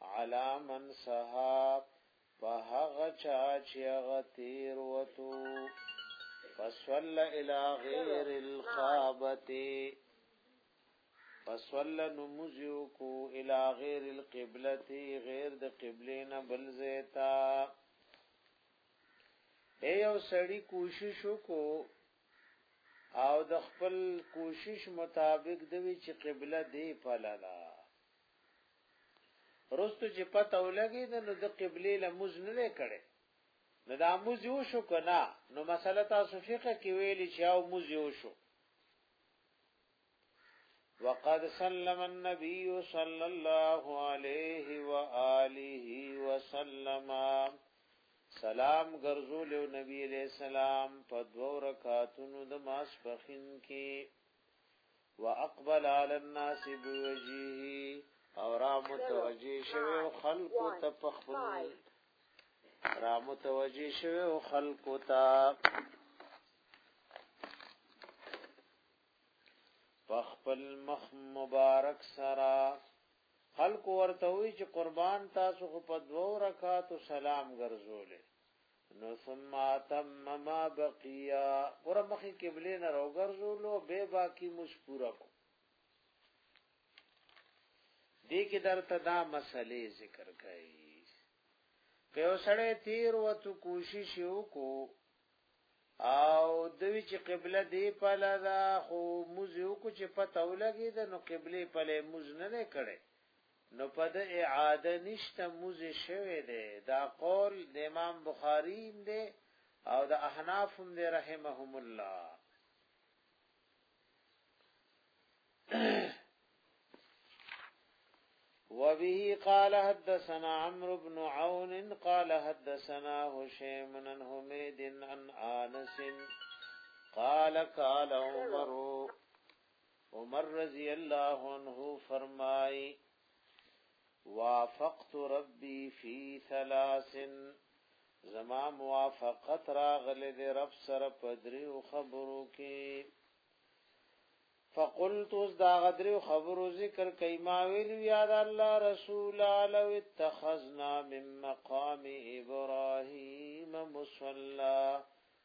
علا من سها په هغه چا چې هغه تیر وتو فصل الى غیر الخابتی فصل نمزیو کو الى غیر القبلتی غیر د قبلین بل زیتا اے یو سړی کوشش وکړو او د خپل کوشش مطابق دوی چې قبله دی پلالا رستو چې پته ولګي د نو د قبله لمز نه کړي نو دا موز یو شو کنه نو مسله تاسو فقہ کې ویلي چې او موز یو شو وقد سلم النبي صلى الله عليه واله وسلم سلام ګرځول نبی علیہ السلام په دوه رکعاتونو د ماسپخین کې واقبل على الناس بوجهه او را متوجه شوی او خلق ته پخپل را متوجه شوی او خلق ته پخپل مخ مبارک سرا خلق ورته وی چې قربان تاسو خو په دوو رکعاتو سلام ګرځولې نو ثم اتم ما بقيا ګوره مخې قبله نه راوګرځولو به باقی موږ پورا کو دې کې درته دا مسلې ذکر کړي که وسړې تیر وته کوشش وکړو او دوی چې قبله دی په لدا خو موزیو کو چې پته ولګي د نو قبله په لې موز نه نه کړي نو په د اعاده نشته موز شوه دی دا قول د امام بخاری دی او د احناف هم دی رحمهم الله وبه قال حدثنا عمرو بن عون قال حدثنا هشام بن حميد عن انس قال قال عمر عمر رضی الله عنه فرمای وافقت ربی فی ثلاث زما موافقت راغله د رب سره پدریو خبرو کې فقلت اس دا غدریو خبرو ذکر کایما ویل یا الله رسول لو اتخذنا من مقام ابراهیم مصلا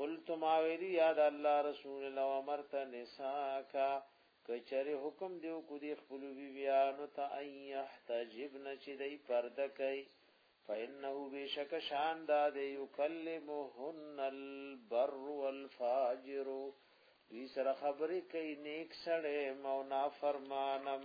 قلت ما ویلی یا د الله رسول لو امرت نساک که چرې حکم دیو کو دی خپلو بی بیانو ته ان یحتجبن چې دی پرده کوي فانه بشک شان دا دی یکلمهن البر والفاجر دوی سره خبرې کوي نیک سړی مو نافرمانم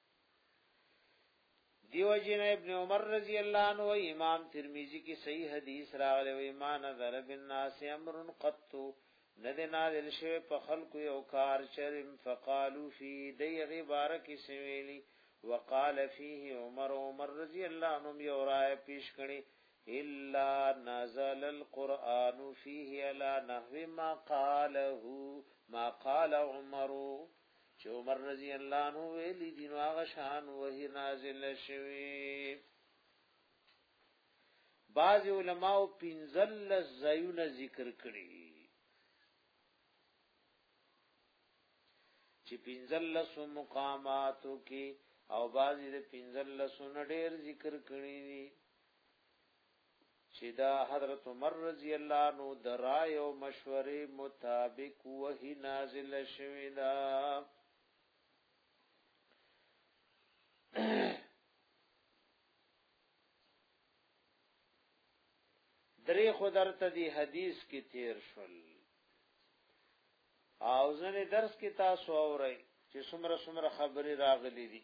دیو جن ابن عمر رضی اللہ عنہ و امام ترمیزی کی صحیح حدیث راغلے و ایمان نظر بالناس امر قطو ند نازل شوی په خلق یو کار چرم فقالو فی دی غبارک سویلی وقال فیه عمر عمر رضی اللہ عنہ یو رائے پیش کړي الا نزل القرآن فیه علی نحو ما قاله ما قال عمرو چې عمر رضی الله عنه ویلي دي نو هغه شان وحی نازل شوی بعض علماو پنځل زیونه ذکر کړي چې پنځل سو مقاماتو کې او بعض د پنځل سو نډیر ذکر کړي دي چی دا حضرت عمر رضی الله عنه د رای او مشورې مطابق وحی نازل شوی دا درې خدر ته دی حدیث کې تیر شول او ځنې درس کې تاسو اورئ چې څومره څومره خبرې راغلي دي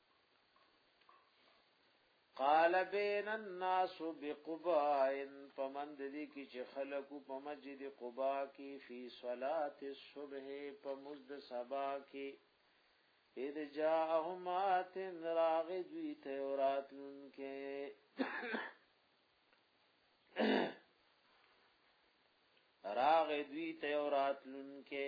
قال بین الناس بقباء پمند دی کی چې خلقو په مسجد قباء کی فی صلات الصبح په مزد سبا کی اذ جاءهم اتن راغ دوی ته اوراتلن کې راغ دوی ته اوراتلن کې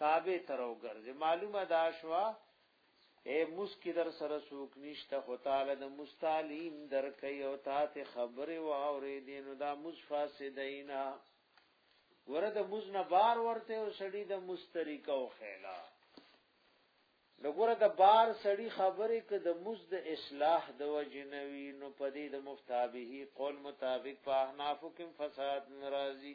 کعبه ته راوګرځي معلومه دا شوا اے مسکی در سره سوک نشته خو تعالی د مستعلیم در کوي او تا ته خبره واورې دینو دا مز فاسدینا ګوره د مز نه بار ورته او سړی د مستریک او خیلا لګوره د بار سړی خبره ک د مز د اصلاح د وجنوی نو پدې د مفتابهی قول مطابق په احنافو کې فساد ناراضي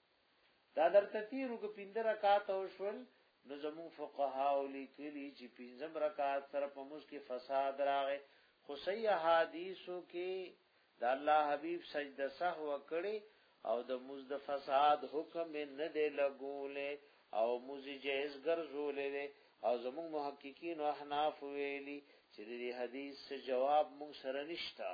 دا درته تیرو که پنځه رکعات او شول نو زمون فقها او لیکلی چې پنځم رکعات سره په موږ کې فساد راغې خو صحیح حدیثو کې د الله حبیب سجده سهو کړي او د موږ د فساد حکم نه دی لګولې او موږ جائز ګرځولې او زمون محققین او احناف ویلي چې دې حدیث جواب موږ سره نشتا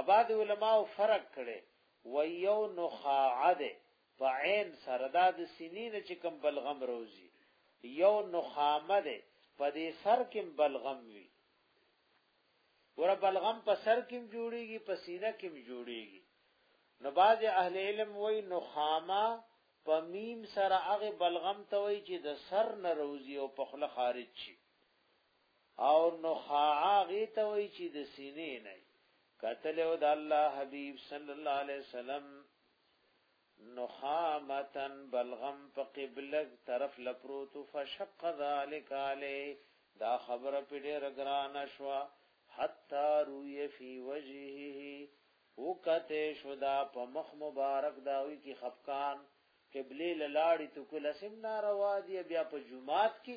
اباد علماء فرق کړي و یو نخاعه ده په عین سره دا د سینې نه چې کوم بلغم روزي یو نخامه ده په دې سر کې بلغم وي ور بلغم په سر کې جوړيږي په سینه کې جوړيږي نو باز اهل علم وای نخامه په میم سره هغه بلغم ته وای چې د سر نه روزي او په خله خارج شي او نخاعا غی ته وای چې د سینې نه قتل او د الله حبیب صلی الله علیه وسلم نخامتن بلغم په قبله طرف لپروت فشق ذلک علی دا خبره په ډیر ګران شوا حتا روی فی وجهه وکته شدا په مخ مبارک داوی کی خفقان قبله لاړی تو کله سم ناروا دی بیا په جمعات کې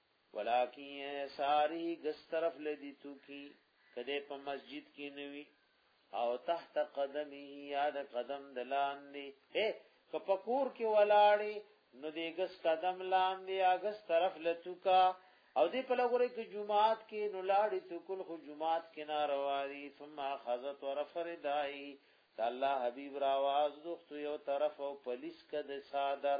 ولاکن یې ساری ګس طرف لدی تو کی کده په مسجد کې نوی او تحت قدمه یاد قدم دلان دی اے کپکور کې ولاړی نو دې ګس قدم لان دی اگس طرف لتو کا او دې په لګورې کې جمعات کې نو لاړی تو کل خو جمعات کې ناروا دی ثم اخذت ورفر دای الله حبیب را واز دوخت یو طرف او پولیس کده صادر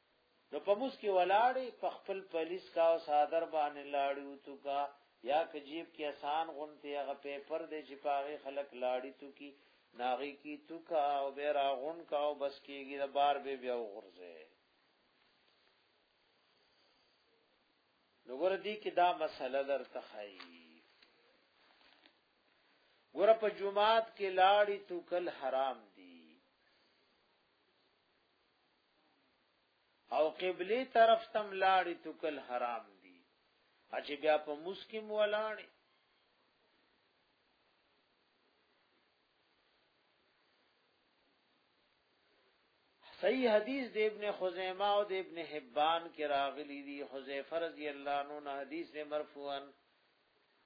نو په موس کې ولاړې په خپل پولیس کا او صادر باندې لاړې او تو کا یا کجیب کې آسان غونته هغه پیپر دې چې پاغه خلک لاړې تو کی ناغي کی تو کا او به راغون کا او بس کېږي د بار به بیا وغورځي نو ګور دې کې دا مسله درته خایي ګور په جمعات کې لاړې تو کل حرام دي او قبله طرف تم لاړې توکل حرام دي چې بیا په مسکم ولاړې صحیح حدیث د ابن خزیمه او د ابن حبان کې راغلي دي حذیفه رضی الله عنه حدیث مرفوعا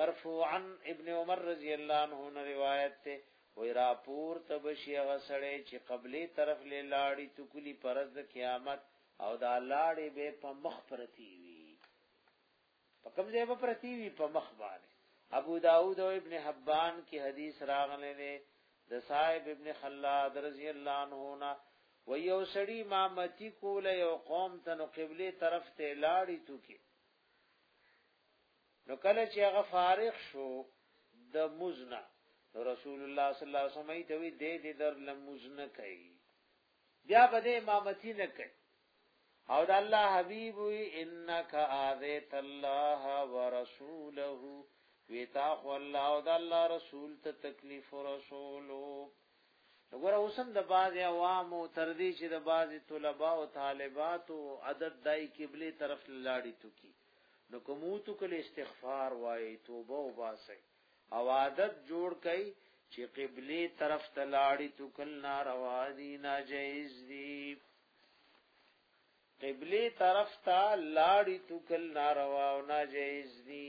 مرفوعاً ابن عمر رضی الله عنه نه روایت دی، وایي، راپورته به شي هغه سړی چې قبلې طرف لۀ لاړې تکلي په ورځ د قیامت او دا لاړې به یې په مخ پرتې وي. په کوم ځای به پرتې وي؟ په مخ باندې. ابو داؤد او ابن حبان کې حدیث راغلی دی د صائب ابن خلاد رضی الله عنه نه، وایي، یو سړي امامتي کوله یو قوم ته نو قبلې طرف ته یې لاړې تکي. نو کله چې هغه فارغ شو د مزنا نو رسول الله صلی الله علیه وسلم ته وی دې دې در لمزنه کوي بیا به دې امامتی نه کوي او د الله حبیب وی انک اذیت الله ورسوله وی تا خو الله او د الله رسول ته تکلیف رسولو وګوره اوسم د باز عوام او تر دې چې د باز طلباء او طالبات او عدد دای قبله طرف لاړی تو کی نو کوم اوتو کله استغفار وای توبه او باسه او عادت جوړ کای چې قبله طرف ته لاړی تو کل ناروا دی ناجیز دی قبله طرف ته لاړی تو کل ناروا او ناجیز دی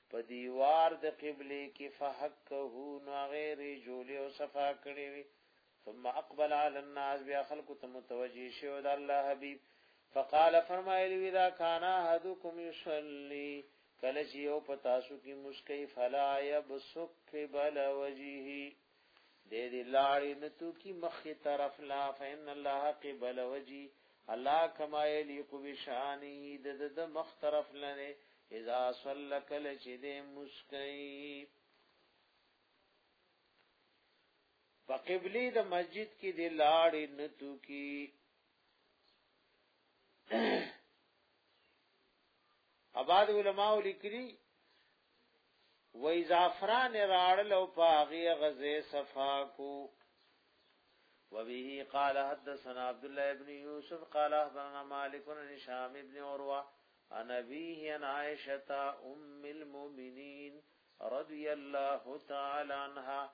په دیوار د قبله کې فحکه نو غیر جولی او صفا کړی وی ثم اقبل على الناس بیا خلق ته متوجی شو د الله حبیب فقال فرمایلی وی دا کان احدکم یصلی کله چې یو پتا سو کې مسکی فلا یبسک بل وجهه دې دې لاړې نتو کی مخ طرف لا فین الله قبل وجی الله کما یلیق بشانه د د مخ طرف لنه اذا صلک لچې دې مسکئی په قبلي د مسجد کې د لاړې نتو کی اباد علماء لیکلي و اضافران راړل او پاغي غزه صفا کو و به قال حدثنا عبد الله ابن يوسف قال احدثنا مالك بن هشام ابن اوروه عن ابيه عن عائشه ام المؤمنين رضي الله تعالى عنها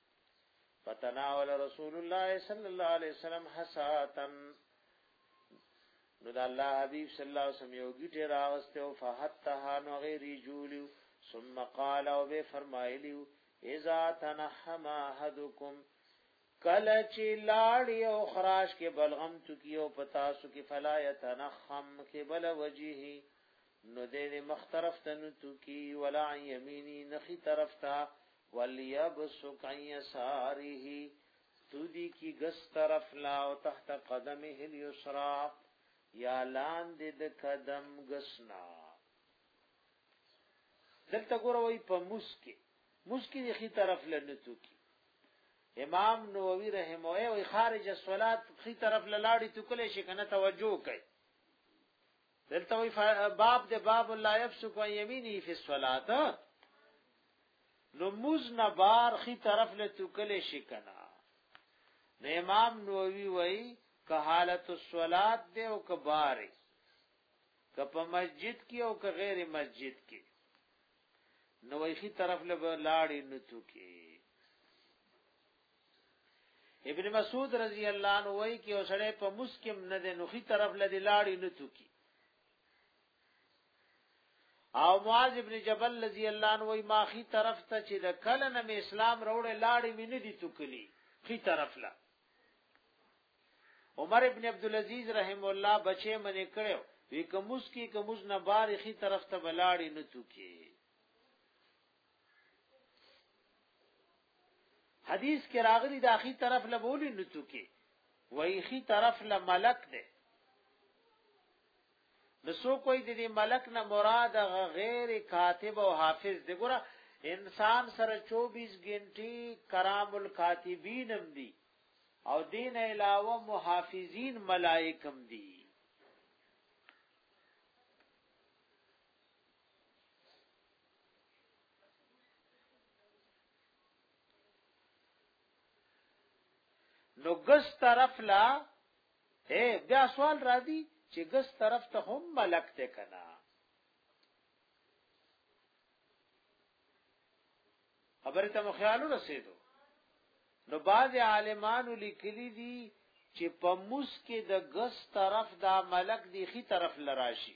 فتناول رسول الله صلی الله علیه وسلم حساتن نو د الله حبیب صلی الله علیه وسلم یو ګټه راوسته او فحتها نو غیر جولیو ثم قال او به فرمایلیو اذا تنحم احدکم کله چې لاړی او خراش کې بلغم تو کیو پتا سو کې فلا یتنخم کې بل وجهه نو دې مخترف تنو تو کی ولا یمینی نخی طرف تا وليبسك عن يساره تودی کی گس طرف لا او تحت قدمه اليسرا یا لاند د قدم گسنا دلته ګوروي په مسکی مسکی دی خي طرف لنتو کی امام نووي رحم الله او خارج الصلات خي طرف لاړی تو کله شي کنه توجه کوي دلته وی باب د باب لا يفسق عن يمينه في الصلاه نو موز نه بار خي طرف له توکلې شي کنه د امام نووي وای که حالت الصلات دی او که باري که په مسجد کې او که غیر مسجد کې نو وای خي طرف له لاړې نتو کې ابن مسعود رضی الله عنه وای کی اوسړه په مسکم نه ده نوخي طرف لدی لاړی نه توکی او معاذ ابن جبل رضی الله عنه وای ما خي طرف ته چې د کله نه اسلام روړې لاړی مې نه دي توکلی خي طرف لا عمر ابن عبد العزيز رحم الله بچي منې کړو وی کومس کی کومس نه بار خي طرف ته بلاړی نه توکی حدیث کې راغلی د اخی طرف له بولی نتو کې وای خي طرف له ملک ده نو سو کوئی د دې ملک نه مراد غیر کاتب او حافظ دی ګوره انسان سره 24 غنټي کرام الکاتبین هم دي او دین علاوه محافظین ملائک هم دي نو ګس طرف لا اے بیا سوال را دي چې ګس طرف ته هم ملک ته کنا خبره ته مخیالو رسیدو نو باز عالمانو لیکلی دي چې په موس کې د ګس طرف دا ملک دی خي طرف لراشي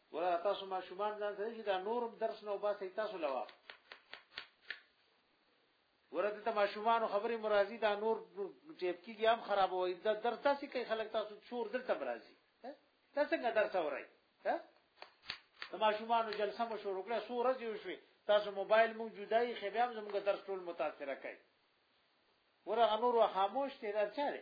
ولا تاسو ما شومان ځان سره چې دا نور درس نه وباسي تاسو لوا ورته ته ما شومان خبرې مرাজি دا نور ټیپ کیږي هم خراب وای دا درس تاسو کوي خلک تاسو چور دلته مرাজি تاسو څنګه درس اورئ ها د ماشومانو جلسه مو شروع کړه سو ورځ یو شوي تاسو موبایل مو جدای خې بیا هم زموږ درس ټول متاثر کړي ورغه نور خاموش دي راځي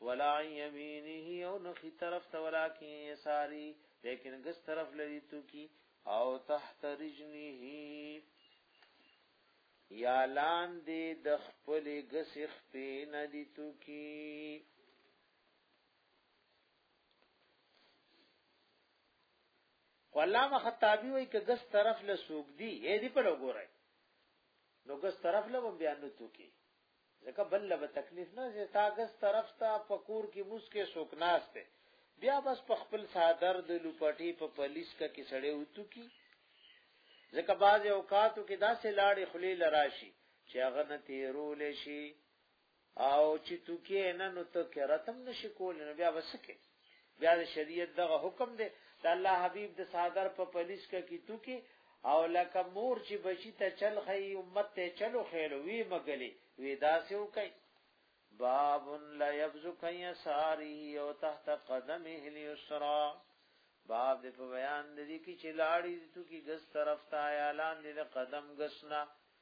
ولا عن يمينه او نه خي طرف ته ولا کي يساري لیکن ګس طرف لري تو کی او تحت رجله یا لاندې د خپل ګس خپې نه دي تو کی علامه خطابی وای ک ګس طرف له سوق دی اې دی په لګورای نو ګس طرف له بیا نو تو کی ځکه بل له به تکلیف نه زه تا ګس طرف ته په کور کې موس کې سوک ناشته بیا بس په خپل صادر د لوپټي په پولیس کا کې سړې وتو کی ځکه باز اوقاتو کې داسې لاړې خلی لراشي چې هغه نه تیرول شي او چې تو کې نه نو ته کرتم نشي کول نو بیا وسکه بیا د شریعت دغه حکم دی د الله حبیب د صادر په پولیس کې کی تو کی او لکه مور چې بچی ته چل خی امت ته چلو خیلو وی مګلی وی داسې وکي باب لا يبزك يساره او تحت قدمه اليسرى باب د په بیان د دې کې چې لاړې تو کی ګس طرف ته یا لاندې د قدم ګسنا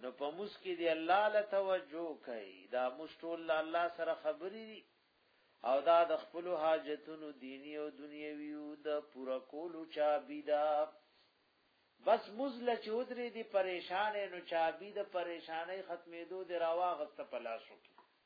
نو په موس کې دی الله له توجه کوي دا موس ټول الله سره خبرې دي او دا د خپل حاجتونو دینی او دنیوي او د پورا کولو چا بيدا بس مزل چودري دي پریشان نو چا بي د پریشانې ختمېدو دی راواغسته پلاسو کې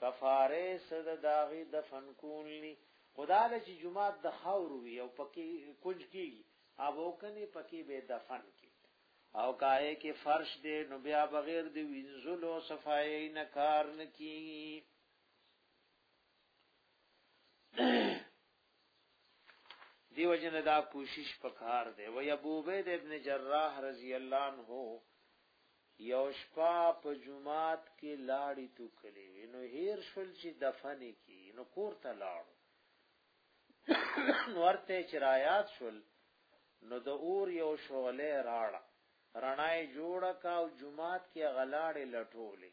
کفاره څه ده د هغې دفن کول دي، خو دا ده چې جومات د خاورو وي او په کې کونج کېږي، هغه به وکنې په کې به یې دفن کړي او که هغې کې فرش دی نو بیا بغیر د وینځلو او صفایۍ نه کار نه کېږي. دیو جن دا کوشش پکار دی وی ابو عبید ابن جراح رضی اللہ عنہ یو شپه په جومات کې لاړي توکلې وې نو هیر شول چې دفن کی نو کور ته لاړو ورته چې رایات شول نو د اور یو شغله راړه رڼای جوړه کا او جمعات کې غلاړې لټولې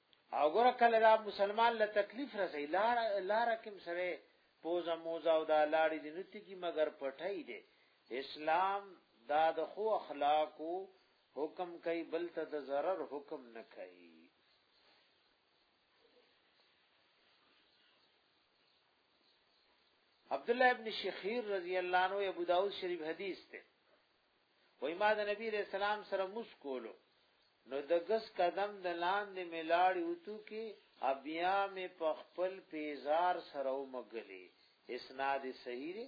او ګره کله دا مسلمان له تکلیف رسي لار لار کوم سره پوزا موزا او دا لاړې دي نو تیږي مگر پټای دي اسلام دا د خو اخلاقو حکم کوي بل ته د zarar حکم نه کوي عبد الله ابن شخير رضی الله عنه ابو داود شریف حدیث ته وای ما د نبی رسول الله سره موس کولو نو د ګس قدم د لاندې ملاړی وتو کې بیا مې په خپل پیزار سره ومګلې اسناد صحیح دی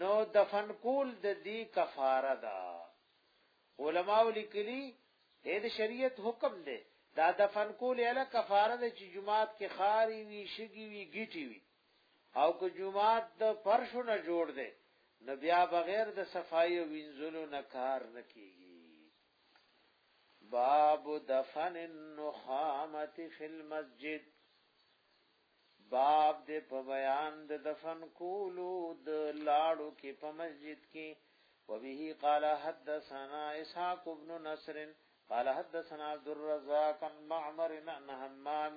نو دفن کول د دې کفاره ده علماء لیکلي اې د شریعت حکم دی دا دفن کول یې له کفاره ده چې جمعات کې خاري وي شګي وي ګټي وي او که جومات د فرشو نه جوړ دی نو بیا بغیر د صفای او وینځلو نه کار نه کیږي باب دفن النخامه فی المسجد باب دې په بیان د دفن کولو د لاړو کې په مسجد کې وبه قال حدثنا اسحاق بن نصر قال حدثنا عبد الرزاق عن معمر عن همام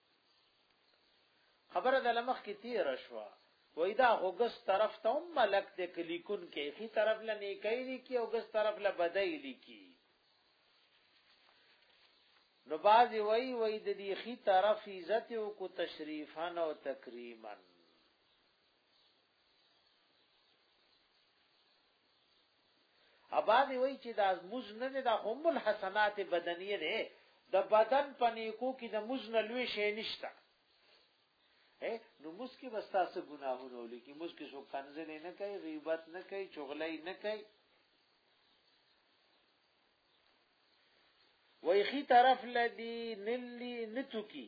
خبره د لمخ کې تیر شوا وای دا هوګس طرف ته هم ملک د کلیکون کې خي طرف له نیکای لیکي او ګس طرف له بدای لیکي نو بازی وای وای د دې خي طرف عزت او کو تشریفا او تکریما اباده وای چې دا موز نه نه دا هم الحسنات بدنیه ده د بدن په نیکو کې د موز نه لوي شي نشته نو موس کې وستا سه ګناهونه ولیکي موس کې څوک کنځلې نه کوي غیبت نه کوي چغلې نه کوي وای خي طرف لدی نلی نتو کی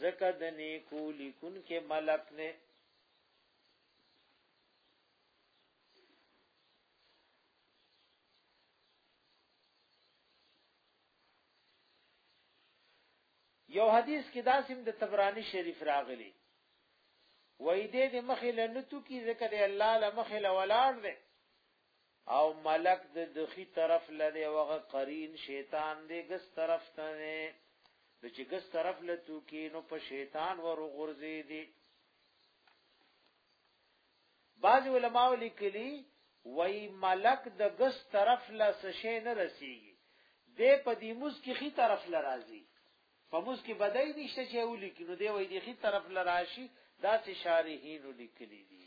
زکه د نیکو لیکون کې ملک نه یو حدیث کې داسم د تبرانی شریف راغلی وای دې د مخې له نتو کې ذکر الله له مخې له ولار دی او ملک د دخی طرف لده وغه قرین شیطان دې ګس طرف ته نه د چې ګس طرف لته کې نو په شیطان ور غورځې دي بعض علماء لیکلي وای ملک د ګس طرف لا سشي نه رسیږي د پدیموس کی خي طرف لا راځي فموس کی بدای نشته چې ولي کینو دی وای دی خي طرف لا راشي دا چې شارحین لیکلي دي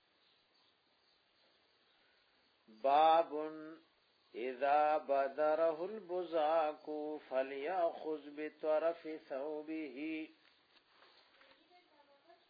باب اذا بدره البزاق فليأخذ بطرف ثوبه